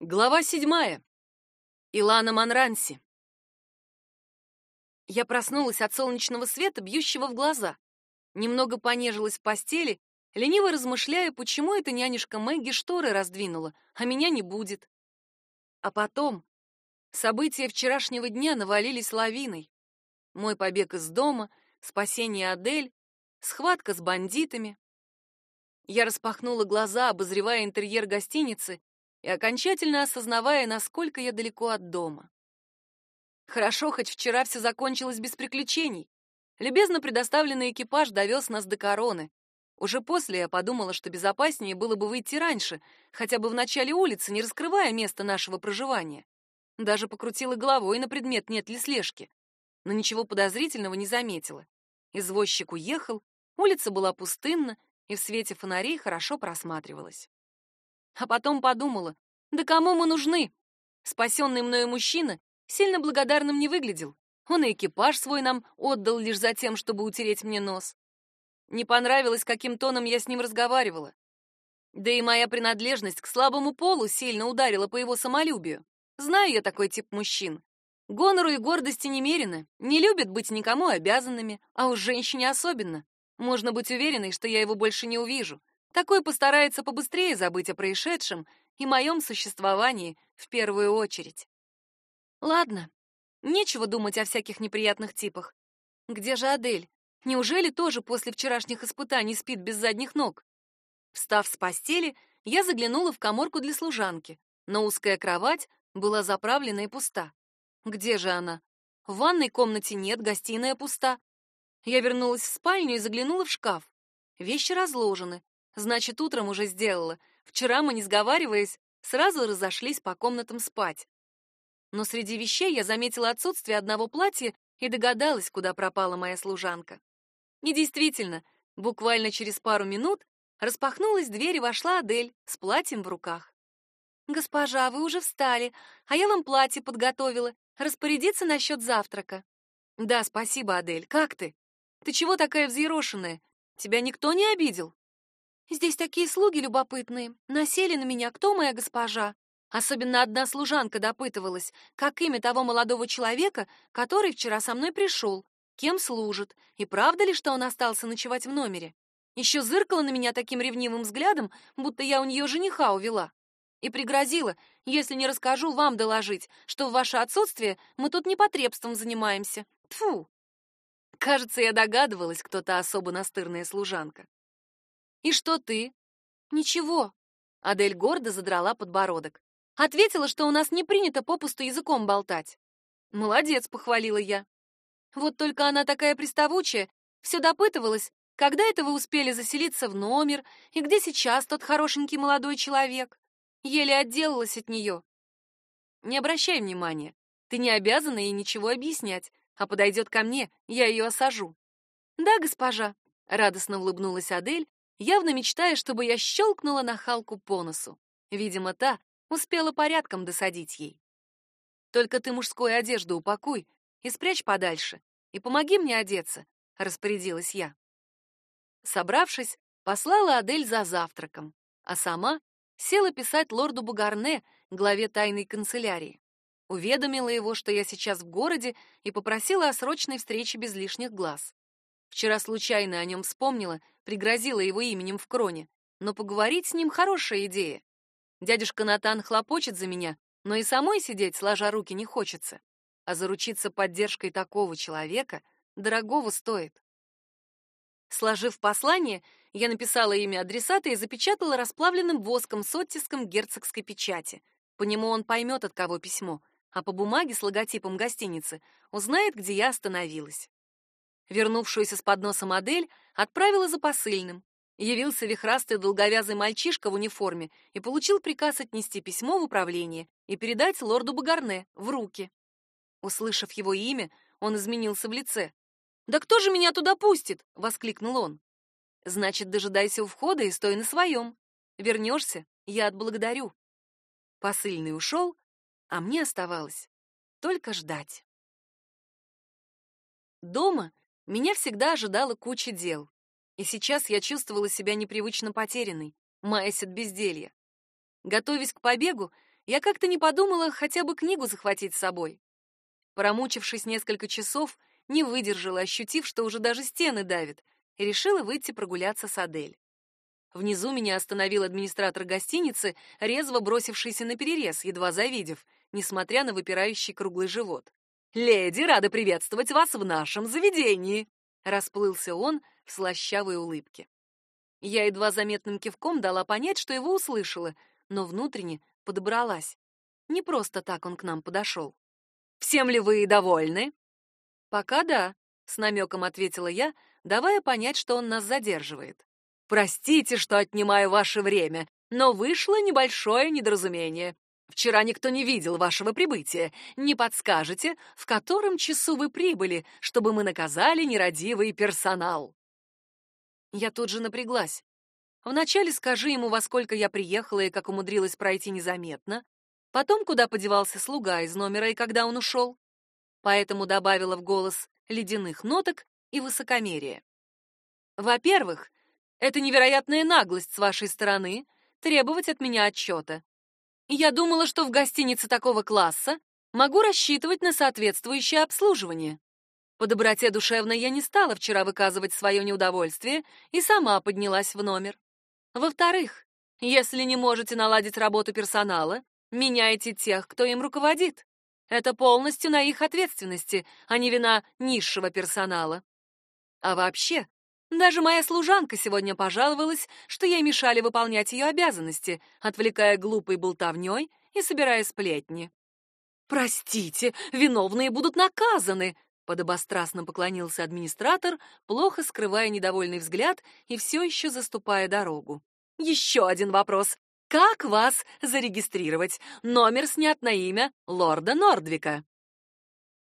Глава седьмая. Илана Монранси. Я проснулась от солнечного света, бьющего в глаза. Немного понежилась в постели, лениво размышляя, почему эта нянюшка Мэгги шторы раздвинула, а меня не будет. А потом события вчерашнего дня навалились лавиной. Мой побег из дома, спасение Адель, схватка с бандитами. Я распахнула глаза, обозревая интерьер гостиницы, и окончательно осознавая, насколько я далеко от дома. Хорошо, хоть вчера все закончилось без приключений. Любезно предоставленный экипаж довез нас до Короны. Уже после я подумала, что безопаснее было бы выйти раньше, хотя бы в начале улицы, не раскрывая место нашего проживания. Даже покрутила головой на предмет, нет ли слежки. Но ничего подозрительного не заметила. Извозчик уехал, улица была пустынна, и в свете фонарей хорошо просматривалась. А потом подумала, да кому мы нужны? Спасенный мною мужчина сильно благодарным не выглядел. Он и экипаж свой нам отдал лишь за тем, чтобы утереть мне нос. Не понравилось, каким тоном я с ним разговаривала. Да и моя принадлежность к слабому полу сильно ударила по его самолюбию. Знаю я такой тип мужчин. Гонору и гордости немерено, не любят быть никому обязанными, а уж женщине особенно. Можно быть уверенной, что я его больше не увижу. Такой постарается побыстрее забыть о происшедшем и моем существовании в первую очередь. Ладно, нечего думать о всяких неприятных типах. Где же Адель? Неужели тоже после вчерашних испытаний спит без задних ног? Встав с постели, я заглянула в каморку для служанки, но узкая кровать была заправлена и пуста. Где же она? В ванной комнате нет, гостиная пуста. Я вернулась в спальню и заглянула в шкаф. Вещи разложены, Значит, утром уже сделала. Вчера мы, не сговариваясь, сразу разошлись по комнатам спать. Но среди вещей я заметила отсутствие одного платья и догадалась, куда пропала моя служанка. И действительно, буквально через пару минут распахнулась дверь и вошла Адель с платьем в руках. «Госпожа, вы уже встали, а я вам платье подготовила. Распорядиться насчет завтрака». «Да, спасибо, Адель. Как ты? Ты чего такая взъерошенная? Тебя никто не обидел?» Здесь такие слуги любопытные. Насели на меня, кто моя госпожа? Особенно одна служанка допытывалась, как имя того молодого человека, который вчера со мной пришел, кем служит, и правда ли, что он остался ночевать в номере. Еще зыркала на меня таким ревнивым взглядом, будто я у нее жениха увела. И пригрозила, если не расскажу, вам доложить, что в ваше отсутствие мы тут непотребством занимаемся. Тфу. Кажется, я догадывалась, кто та особо настырная служанка. И что ты? Ничего. Адель гордо задрала подбородок. Ответила, что у нас не принято попусту языком болтать. Молодец, похвалила я. Вот только она такая приставучая, все допытывалась, когда это вы успели заселиться в номер и где сейчас тот хорошенький молодой человек. Еле отделалась от нее. Не обращай внимания. Ты не обязана ей ничего объяснять, а подойдет ко мне, я ее осажу. Да, госпожа, радостно улыбнулась Адель явно мечтая, чтобы я щелкнула на Халку по носу. Видимо, та успела порядком досадить ей. «Только ты мужскую одежду упакуй и спрячь подальше, и помоги мне одеться», — распорядилась я. Собравшись, послала Адель за завтраком, а сама села писать лорду Бугарне, главе тайной канцелярии. Уведомила его, что я сейчас в городе, и попросила о срочной встрече без лишних глаз. Вчера случайно о нем вспомнила, пригрозила его именем в кроне, но поговорить с ним хорошая идея. Дядюшка Натан хлопочет за меня, но и самой сидеть сложа руки не хочется. А заручиться поддержкой такого человека дорогого стоит. Сложив послание, я написала имя адресата и запечатала расплавленным воском с оттиском герцогской печати. По нему он поймет, от кого письмо, а по бумаге с логотипом гостиницы узнает, где я остановилась. Вернувшуюся с подноса модель отправила за посыльным. Явился вихрастый долговязый мальчишка в униформе и получил приказ отнести письмо в управление и передать лорду Багарне в руки. Услышав его имя, он изменился в лице. «Да кто же меня туда пустит?» — воскликнул он. «Значит, дожидайся у входа и стой на своем. Вернешься, я отблагодарю». Посыльный ушел, а мне оставалось только ждать. Дома меня всегда ожидала куча дел, и сейчас я чувствовала себя непривычно потерянной, маясь от безделья. Готовясь к побегу, я как-то не подумала хотя бы книгу захватить с собой. Промучившись несколько часов, не выдержала, ощутив, что уже даже стены давят, и решила выйти прогуляться с Адель. Внизу меня остановил администратор гостиницы, резво бросившийся на перерез, едва завидев, несмотря на выпирающий круглый живот. «Леди, рада приветствовать вас в нашем заведении!» Расплылся он в слащавой улыбке. Я едва заметным кивком дала понять, что его услышала, но внутренне подобралась. Не просто так он к нам подошел. «Всем ли вы довольны?» «Пока да», — с намеком ответила я, давая понять, что он нас задерживает. «Простите, что отнимаю ваше время, но вышло небольшое недоразумение. Вчера никто не видел вашего прибытия. Не подскажете, в котором часу вы прибыли, чтобы мы наказали нерадивый персонал?» Я тут же напряглась. Вначале скажи ему, во сколько я приехала и как умудрилась пройти незаметно. Потом, куда подевался слуга из номера и когда он ушел. Поэтому добавила в голос ледяных ноток и высокомерия. Во-первых, это невероятная наглость с вашей стороны требовать от меня отчета. Я думала, что в гостинице такого класса могу рассчитывать на соответствующее обслуживание. По доброте душевной я не стала вчера выказывать свое неудовольствие и сама поднялась в номер. Во-вторых, если не можете наладить работу персонала, меняйте тех, кто им руководит. Это полностью на их ответственности, а не вина низшего персонала. А вообще, даже моя служанка сегодня пожаловалась, что ей мешали выполнять ее обязанности, отвлекая глупой болтовней и собирая сплетни. «Простите, виновные будут наказаны!» Подобострастно поклонился администратор, плохо скрывая недовольный взгляд и все еще заступая дорогу. «Еще один вопрос. Как вас зарегистрировать? Номер снят на имя лорда Нордвика».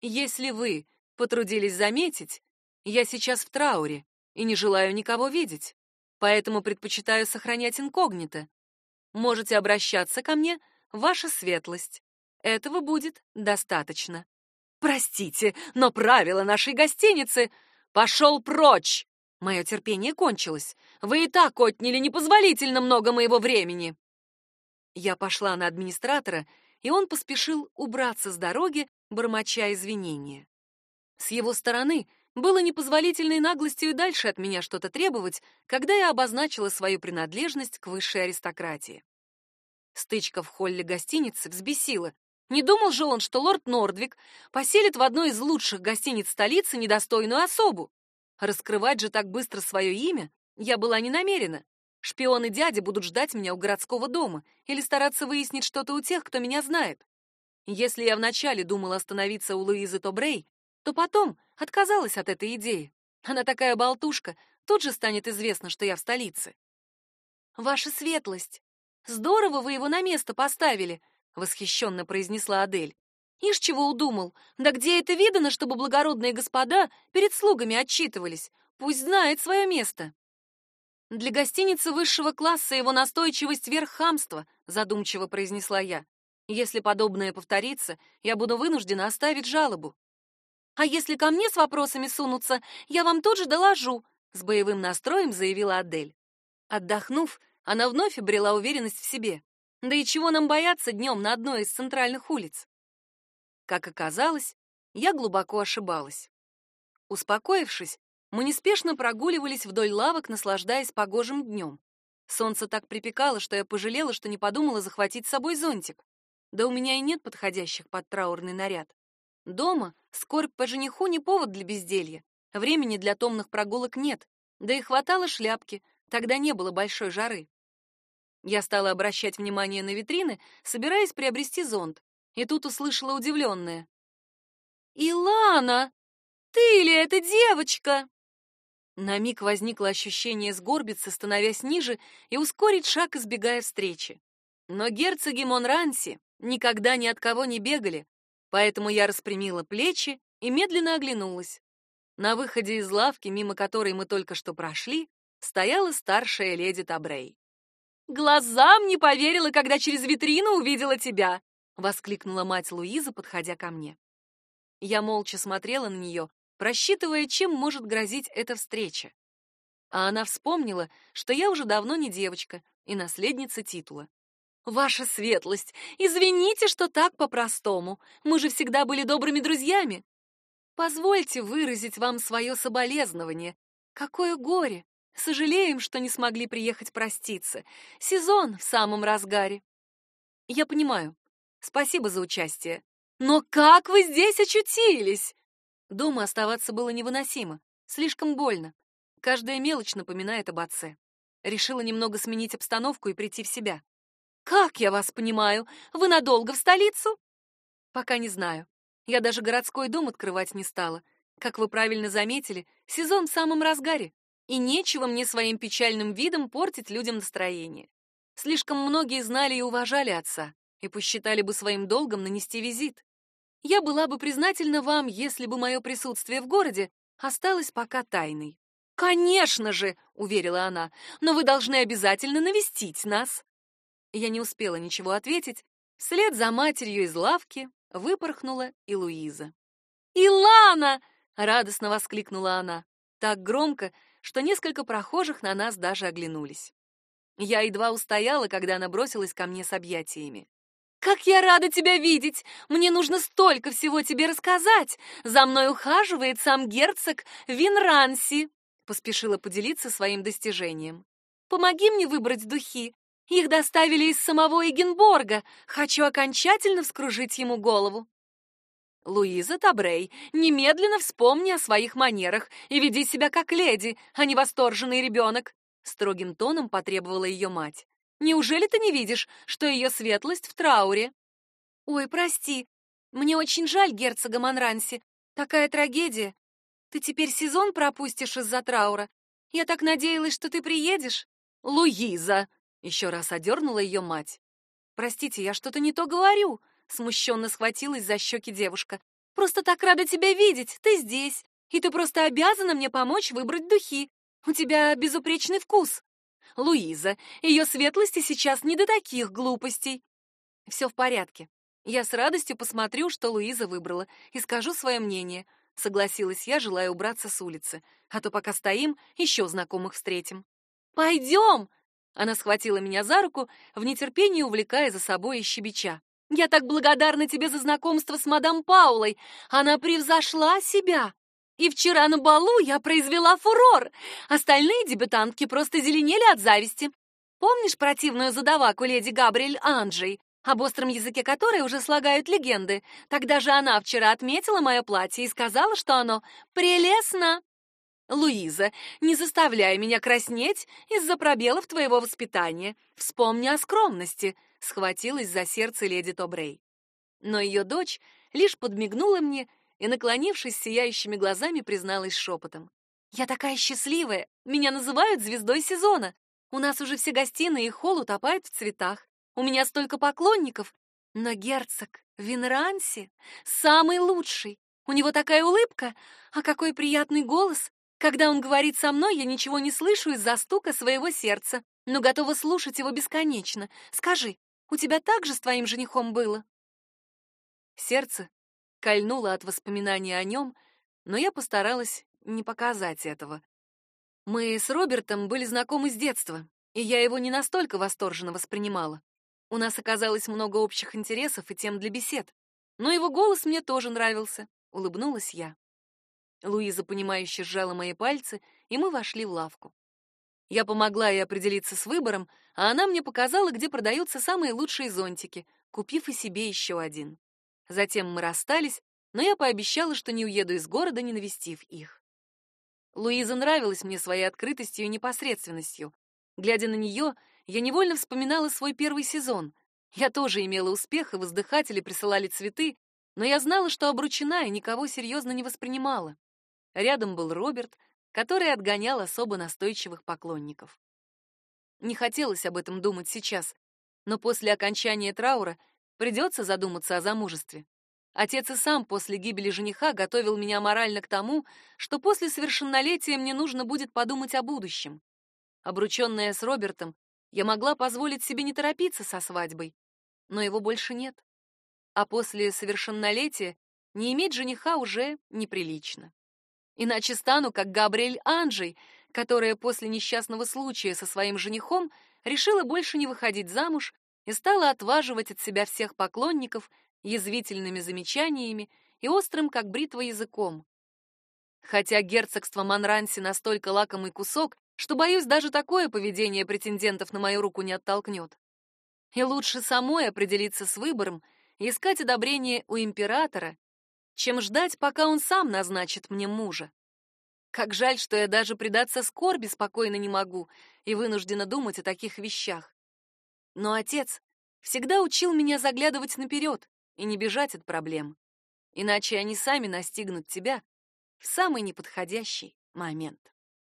«Если вы потрудились заметить, я сейчас в трауре и не желаю никого видеть, поэтому предпочитаю сохранять инкогнито. Можете обращаться ко мне, ваша светлость. Этого будет достаточно. Простите, но правила нашей гостиницы пошел прочь. Мое терпение кончилось. Вы и так отняли непозволительно много моего времени. Я пошла на администратора, и он поспешил убраться с дороги, бормоча извинения. С его стороны было непозволительной наглостью и дальше от меня что-то требовать, когда я обозначила свою принадлежность к высшей аристократии. Стычка в холле гостиницы взбесила. Не думал же он, что лорд Нордвик поселит в одной из лучших гостиниц столицы недостойную особу. Раскрывать же так быстро свое имя я была не намерена. Шпионы дяди будут ждать меня у городского дома или стараться выяснить что-то у тех, кто меня знает. Если я вначале думала остановиться у Луизы Тобрей, то потом отказалась от этой идеи. Она такая болтушка, тут же станет известно, что я в столице. Ваша светлость, здорово вы его на место поставили, восхищенно произнесла Адель. Ишь чего удумал? Да где это видано, чтобы благородные господа перед слугами отчитывались? Пусть знает свое место. Для гостиницы высшего класса его настойчивость верх хамства, задумчиво произнесла я. Если подобное повторится, я буду вынуждена оставить жалобу. А если ко мне с вопросами сунутся, я вам тут же доложу, с боевым настроем заявила Адель. Отдохнув, она вновь обрела уверенность в себе. Да и чего нам бояться днем на одной из центральных улиц? Как оказалось, я глубоко ошибалась. Успокоившись, мы неспешно прогуливались вдоль лавок, наслаждаясь погожим днем. Солнце так припекало, что я пожалела, что не подумала захватить с собой зонтик. Да у меня и нет подходящих под траурный наряд. Дома скорбь по жениху не повод для безделья. Времени для томных прогулок нет. Да и хватало шляпки, тогда не было большой жары. Я стала обращать внимание на витрины, собираясь приобрести зонт, и тут услышала удивленное. «Илана, ты ли эта девочка?» На миг возникло ощущение сгорбиться, становясь ниже, и ускорить шаг, избегая встречи. Но герцоги Монранси никогда ни от кого не бегали, Поэтому я распрямила плечи и медленно оглянулась. На выходе из лавки, мимо которой мы только что прошли, стояла старшая леди Табрей. «Глазам не поверила, когда через витрину увидела тебя!» — воскликнула мать Луиза, подходя ко мне. Я молча смотрела на нее, просчитывая, чем может грозить эта встреча. А она вспомнила, что я уже давно не девочка и наследница титула. Ваша светлость, извините, что так по-простому. Мы же всегда были добрыми друзьями. Позвольте выразить вам свое соболезнование. Какое горе! Сожалеем, что не смогли приехать проститься. Сезон в самом разгаре. Я понимаю. Спасибо за участие. Но как вы здесь очутились? Дома оставаться было невыносимо. Слишком больно. Каждая мелочь напоминает об отце. Решила немного сменить обстановку и прийти в себя. Как я вас понимаю? Вы надолго в столицу? Пока не знаю. Я даже городской дом открывать не стала. Как вы правильно заметили, сезон в самом разгаре, и нечего мне своим печальным видом портить людям настроение. Слишком многие знали и уважали отца, и посчитали бы своим долгом нанести визит. Я была бы признательна вам, если бы мое присутствие в городе осталось пока тайной. Конечно же, уверила она. Но вы должны обязательно навестить нас. Я не успела ничего ответить. Вслед за матерью из лавки выпорхнула и Луиза. «Илана!» — радостно воскликнула она. Так громко, что несколько прохожих на нас даже оглянулись. Я едва устояла, когда она бросилась ко мне с объятиями. «Как я рада тебя видеть! Мне нужно столько всего тебе рассказать! За мной ухаживает сам герцог Винранси!» Поспешила поделиться своим достижением. «Помоги мне выбрать духи. Их доставили из самого Эгенборга. Хочу окончательно вскружить ему голову». Луиза Табрей, немедленно вспомни о своих манерах и веди себя как леди, а не восторженный ребенок. Строгим тоном потребовала ее мать. Неужели ты не видишь, что ее светлость в трауре? Ой, прости. Мне очень жаль герцога Монранси. Такая трагедия. Ты теперь сезон пропустишь из-за траура. Я так надеялась, что ты приедешь. Луиза, еще раз одернула ее мать. Простите, я что-то не то говорю. Смущенно схватилась за щеки девушка. Просто так рада тебя видеть. Ты здесь, и ты просто обязана мне помочь выбрать духи. У тебя безупречный вкус. Луиза, ее светлости сейчас не до таких глупостей. Все в порядке. Я с радостью посмотрю, что Луиза выбрала, и скажу свое мнение. Согласилась я, желая убраться с улицы, а то пока стоим, еще знакомых встретим. Пойдем! Она схватила меня за руку, в нетерпении увлекая за собой и щебеча. Я так благодарна тебе за знакомство с мадам Паулой. Она превзошла себя. И вчера на балу я произвела фурор. Остальные дебютантки просто зеленели от зависти. Помнишь противную задаваку леди Габриэль Анджей, об остром языке которой уже слагают легенды? Тогда же она вчера отметила мое платье и сказала, что оно прелестно. Луиза, не заставляй меня краснеть из-за пробелов твоего воспитания. Вспомни о скромности, схватилась за сердце леди Тобрей. Но ее дочь лишь подмигнула мне и, наклонившись сияющими глазами, призналась шепотом. «Я такая счастливая! Меня называют звездой сезона! У нас уже все гостиные и холл утопают в цветах. У меня столько поклонников! Но герцог Винранси самый лучший! У него такая улыбка, а какой приятный голос! Когда он говорит со мной, я ничего не слышу из-за стука своего сердца, но готова слушать его бесконечно. Скажи, у тебя так же с твоим женихом было?» Сердце кольнуло от воспоминания о нем, но я постаралась не показать этого. Мы с Робертом были знакомы с детства, и я его не настолько восторженно воспринимала. У нас оказалось много общих интересов и тем для бесед. Но его голос мне тоже нравился, улыбнулась я. Луиза понимающе сжала мои пальцы, и мы вошли в лавку. Я помогла ей определиться с выбором, а она мне показала, где продаются самые лучшие зонтики, купив и себе еще один. Затем мы расстались, но я пообещала, что не уеду из города, не навестив их. Луиза нравилась мне своей открытостью и непосредственностью. Глядя на нее, я невольно вспоминала свой первый сезон. Я тоже имела успех, и воздыхатели присылали цветы, но я знала, что обручена и никого серьезно не воспринимала. Рядом был Роберт, который отгонял особо настойчивых поклонников. Не хотелось об этом думать сейчас, но после окончания траура придется задуматься о замужестве. Отец и сам после гибели жениха готовил меня морально к тому, что после совершеннолетия мне нужно будет подумать о будущем. Обрученная с Робертом, я могла позволить себе не торопиться со свадьбой, но его больше нет. А после совершеннолетия не иметь жениха уже неприлично. Иначе стану как Габриэль Анджей, которая после несчастного случая со своим женихом решила больше не выходить замуж и стала отваживать от себя всех поклонников язвительными замечаниями и острым, как бритва, языком. Хотя герцогство Монранси настолько лакомый кусок, что, боюсь, даже такое поведение претендентов на мою руку не оттолкнет. И лучше самой определиться с выбором искать одобрение у императора, чем ждать, пока он сам назначит мне мужа. Как жаль, что я даже предаться скорби спокойно не могу и вынуждена думать о таких вещах. Но отец всегда учил меня заглядывать наперед и не бежать от проблем. Иначе они сами настигнут тебя в самый неподходящий момент.